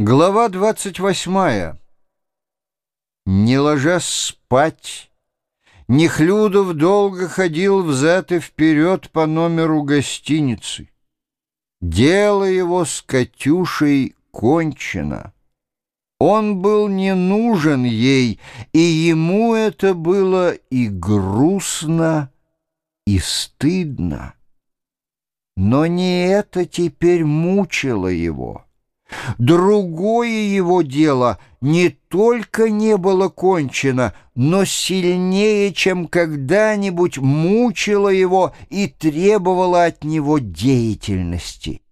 Глава двадцать восьмая. Не ложась спать, Нехлюдов долго ходил взад и вперед по номеру гостиницы. Дело его с Катюшей кончено. Он был не нужен ей, и ему это было и грустно, и стыдно. Но не это теперь мучило его. Другое его дело не только не было кончено, но сильнее, чем когда-нибудь мучило его и требовало от него деятельности.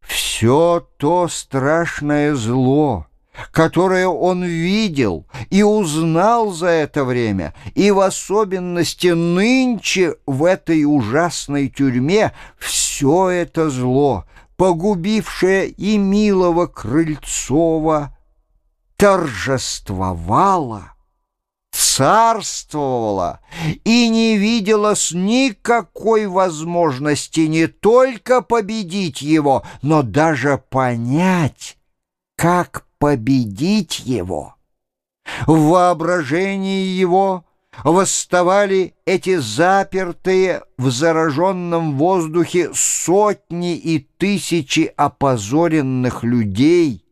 Все то страшное зло, которое он видел и узнал за это время, и в особенности нынче в этой ужасной тюрьме, все это зло — погубившая и милого Крыльцова, торжествовала, царствовала и не видела с никакой возможности не только победить его, но даже понять, как победить его. В воображении его восставали эти запертые в зараженном воздухе сотни и тысячи опозоренных людей,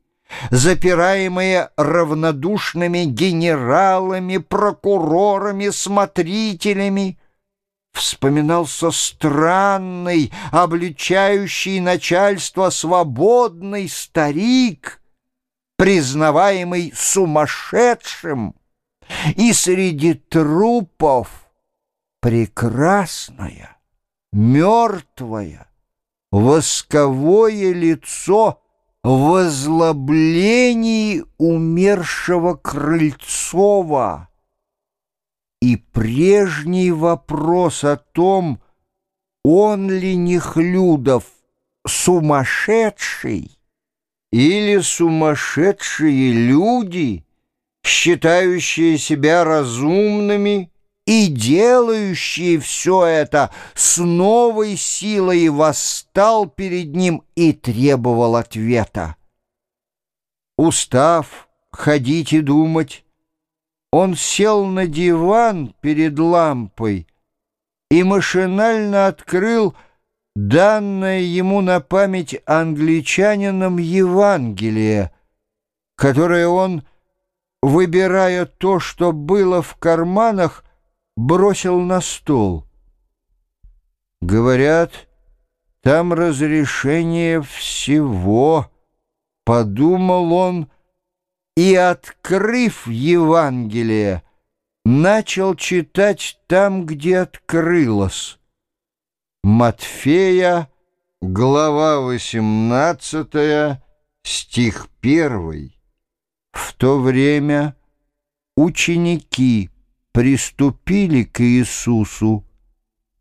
запираемые равнодушными генералами, прокурорами, смотрителями, вспоминался странный, обличающий начальство свободный старик, признаваемый сумасшедшим, и среди трупов прекрасное, мертвое, восковое лицо в озлоблении умершего Крыльцова. И прежний вопрос о том, он ли Нехлюдов сумасшедший или сумасшедшие люди — считающие себя разумными и делающие все это с новой силой восстал перед ним и требовал ответа. Устав ходить и думать, он сел на диван перед лампой и машинально открыл данное ему на память англичанином Евангелие, которое он выбирая то, что было в карманах, бросил на стол. Говорят, там разрешение всего, подумал он, и, открыв Евангелие, начал читать там, где открылось. Матфея, глава 18, стих 1. В то время ученики приступили к Иисусу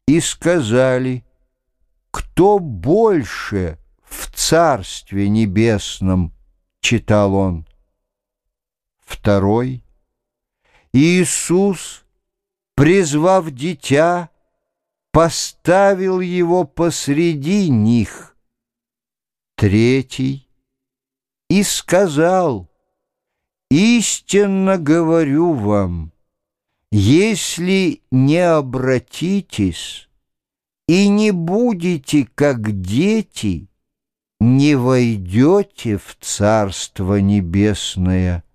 и сказали, «Кто больше в Царстве Небесном?» — читал он. Второй. Иисус, призвав дитя, поставил его посреди них. Третий. И сказал, Истинно говорю вам, если не обратитесь и не будете как дети, не войдете в Царство Небесное.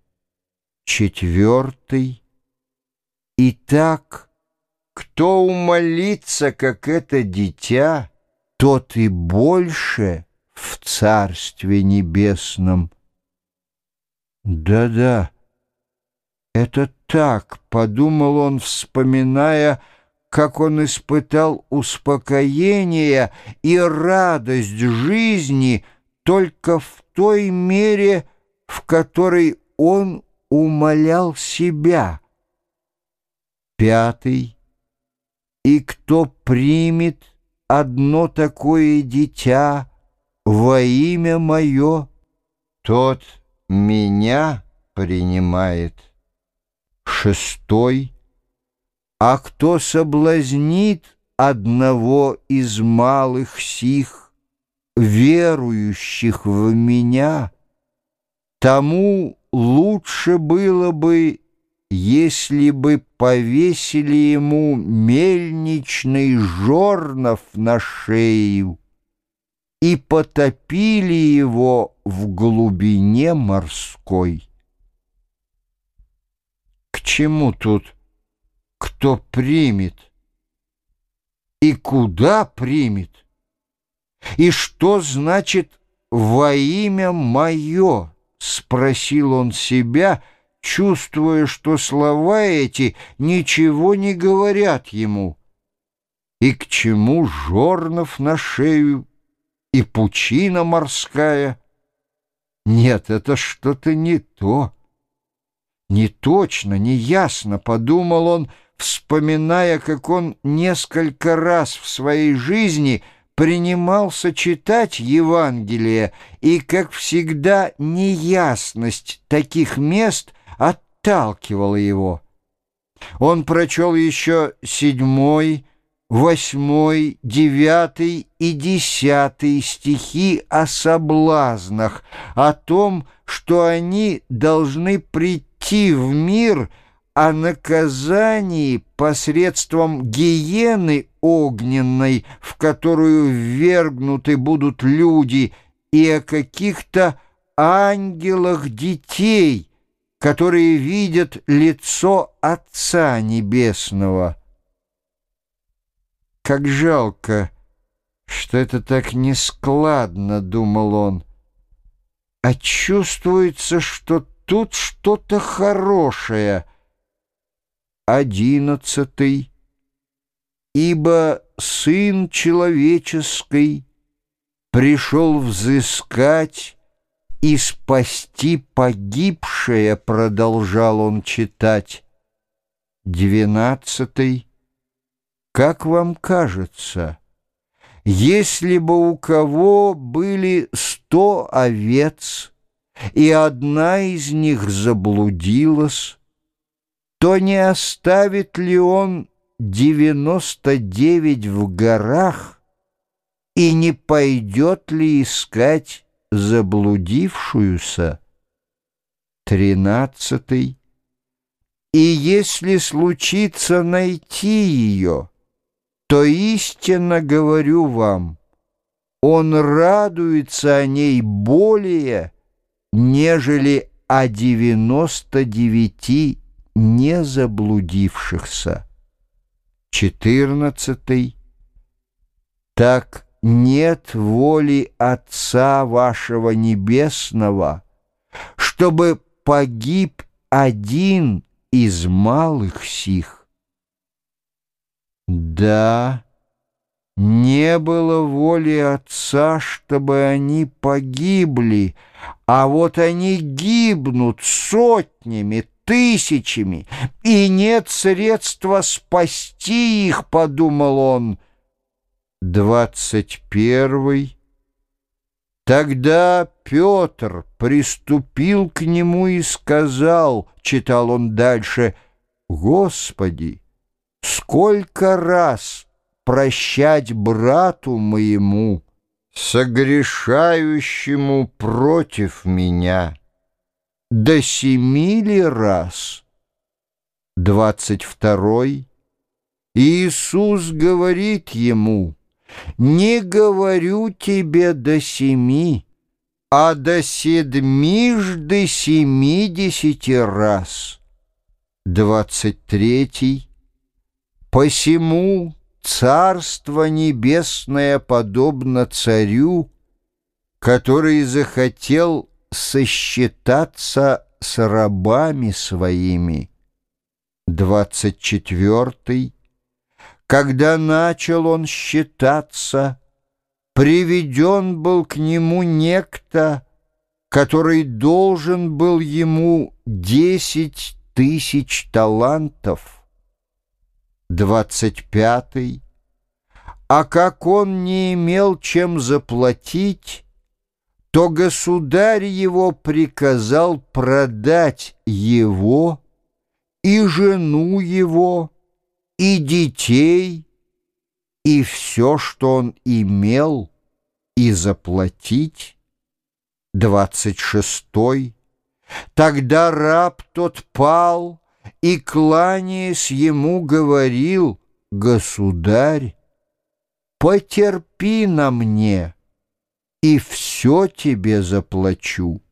Четвертый. Итак, кто умолится, как это дитя, тот и больше в Царстве Небесном. «Да-да, это так», — подумал он, вспоминая, как он испытал успокоение и радость жизни только в той мере, в которой он умолял себя. Пятый. И кто примет одно такое дитя во имя мое, тот — меня принимает. Шестой. А кто соблазнит одного из малых сих, верующих в меня, тому лучше было бы, если бы повесили ему мельничный жорнов на шею и потопили его в глубине морской. К чему тут кто примет? И куда примет? И что значит «во имя мое»? Спросил он себя, чувствуя, что слова эти ничего не говорят ему. И к чему жорнов на шею и пучина морская? Нет, это что-то не то. Не точно, не ясно, подумал он, вспоминая, как он несколько раз в своей жизни принимался читать Евангелие, и, как всегда, неясность таких мест отталкивала его. Он прочел еще седьмой, восьмой, девятый и десятый стихи о соблазнах, о том, что они должны прийти в мир, о наказании посредством гиены огненной, в которую ввергнуты будут люди, и о каких-то ангелах детей, которые видят лицо Отца Небесного. Как жалко, что это так нескладно, думал он. А чувствуется, что тут что-то хорошее. Одиннадцатый. Ибо Сын Человеческий пришел взыскать и спасти погибшее, продолжал он читать. Двенадцатый. Как вам кажется, если бы у кого были сто овец, и одна из них заблудилась, то не оставит ли он девяносто девять в горах и не пойдет ли искать заблудившуюся? Тринадцатый. И если случится найти ее, то истинно говорю вам, он радуется о ней более, нежели о девяносто девяти не заблудившихся. Четырнадцатый. Так нет воли Отца вашего Небесного, чтобы погиб один из малых сих. Да, не было воли Отца, чтобы они погибли, а вот они гибнут сотнями, тысячами, и нет средства спасти их, подумал он. Двадцать первый. Тогда Петр приступил к нему и сказал, читал он дальше, «Господи, Сколько раз прощать брату моему, согрешающему против меня? До семи ли раз? Двадцать второй. Иисус говорит ему, «Не говорю тебе до семи, а до седмижды семидесяти раз». Двадцать третий. Посему Царство Небесное подобно царю, который захотел сосчитаться с рабами своими. Двадцать четвертый. Когда начал он считаться, приведен был к нему некто, который должен был ему десять тысяч талантов двадцать пятый. А как он не имел чем заплатить, то государь его приказал продать его и жену его, и детей, и все, что он имел, и заплатить. Двадцать шестой. Тогда раб тот пал и, кланяясь ему, говорил, «Государь, потерпи на мне, и все тебе заплачу».